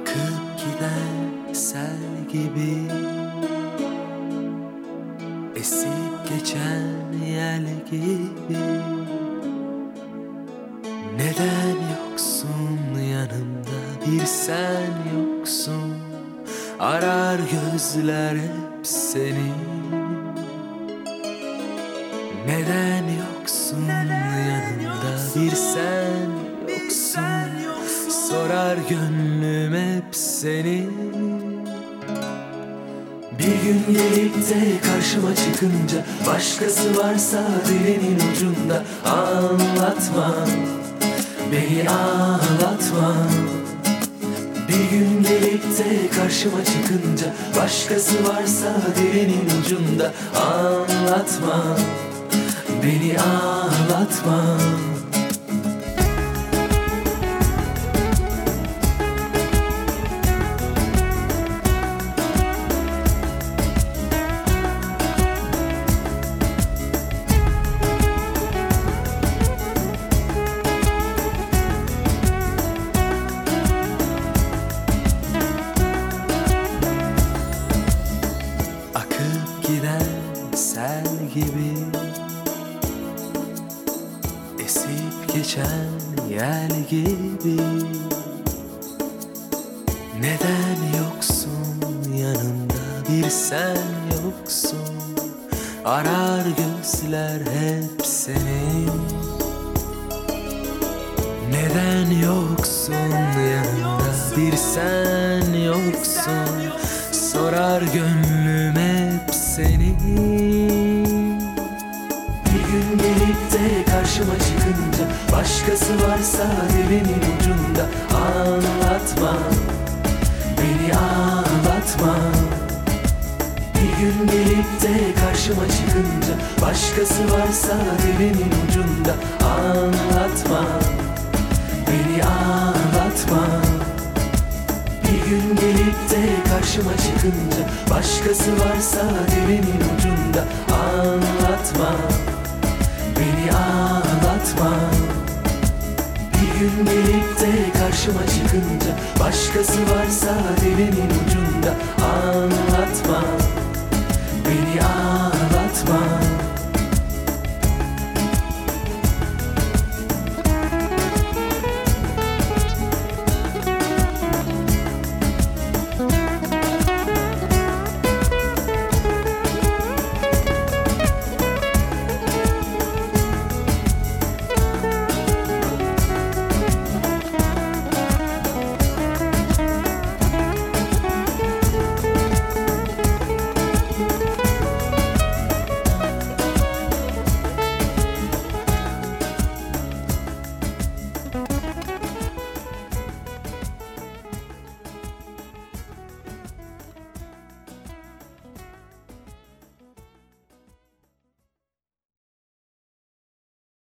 Akıp giden sel gibi. Esip geçen yel gibi. Neden yoksun yanımda? Bir sen yoksun. Arar gözler hep seni. Neden yoksun yanımda? Bir sen yoksun Sorar gönlüm hep seni. Bir gün gelip de karşıma çıkınca Başkası varsa dilinin ucunda. Anlatma Beni ağlatma. Bir gün gelip de karşıma çıkınca Başkası varsa dilinin ucunda. Anlatma Beni ağlatma gibi Esip geçen yel gibi. Neden yoksun yanımda bir sen yoksun? Arar gözler hep seni Neden yoksun yanımda bir sen yoksun? Sorar gönlüm hep seni de karşıma çıkınca Başkası varsa dilimin ucunda. Anlatma Beni ağlatma. Bir gün gelip de karşıma çıkınca Başkası varsa dilimin ucunda. Anlatma Beni ağlatma. Bir gün gelip de karşıma çıkınca Başkası varsa dilimin ucunda gün de karşıma çıkınca Başkası varsa dilimin ucunda. Anlatma Beni ağlatma